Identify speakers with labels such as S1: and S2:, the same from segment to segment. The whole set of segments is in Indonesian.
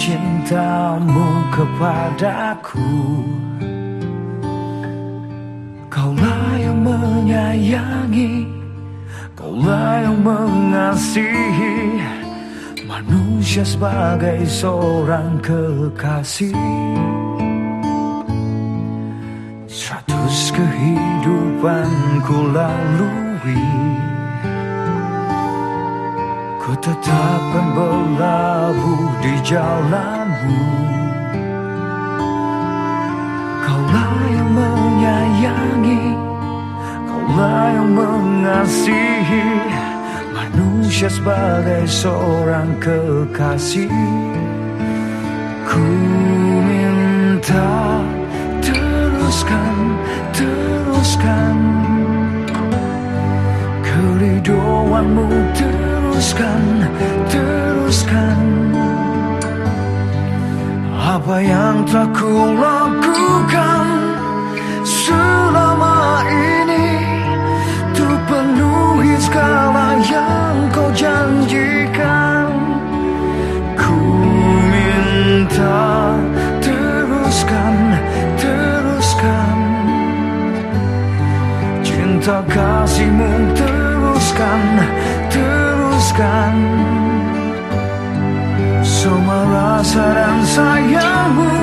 S1: cintamu kepadaku. Kaulah yang menyayangi Kaulah yang mengasihi Manusia sebagai seorang kekasih. Seratus kehidupan ku lalui Ku tetapkan berlabuh di jalanmu. Kaulah yang menyayangi Kaulah yang mengasihi Manusia sebagai seorang kekasih. Ku minta teruskan Apa yang telah ku lakukan selama ini Untuk penuhi segala yang kau janjikan? Ku minta teruskan, teruskan. Cinta kasihmu teruskan, teruskan Semua rasa dan sayangmu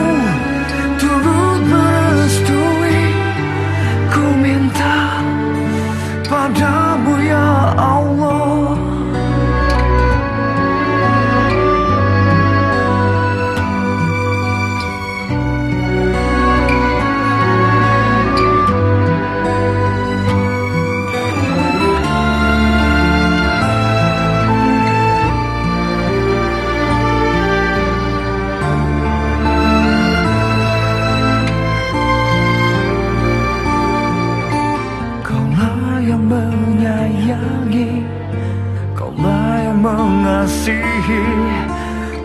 S1: mengasihi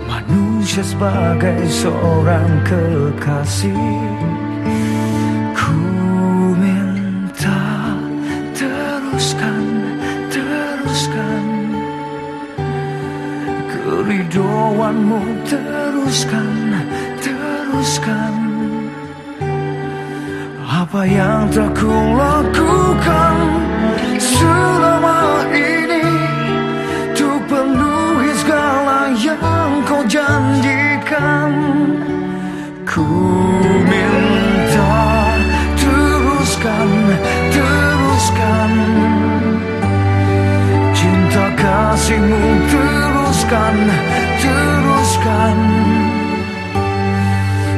S1: Manusia sebagai seorang kekasih. Ku minta teruskan, teruskan Keridoanmu teruskan, teruskan apa yang telah ku lakukan kasihmu teruskan, teruskan.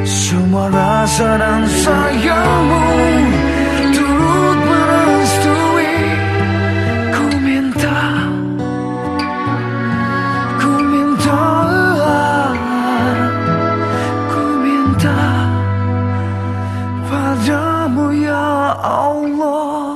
S1: Semua rasa dan sayangmu turut merestui. Ku minta, ku minta, ku minta Padamu ya Allah.